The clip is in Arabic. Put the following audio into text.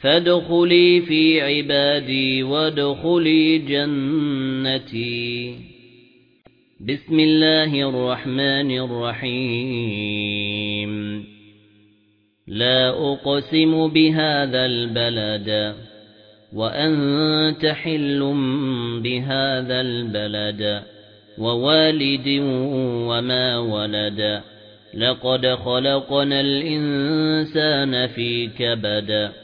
فادخلي في عبادي وادخلي جنتي. بسم الله الرحمن الرحيم. لا أقسم بهذا البلد وأنت حل بهذا البلد ووالد وما ولد. لقد خلقنا الإنسان في كبد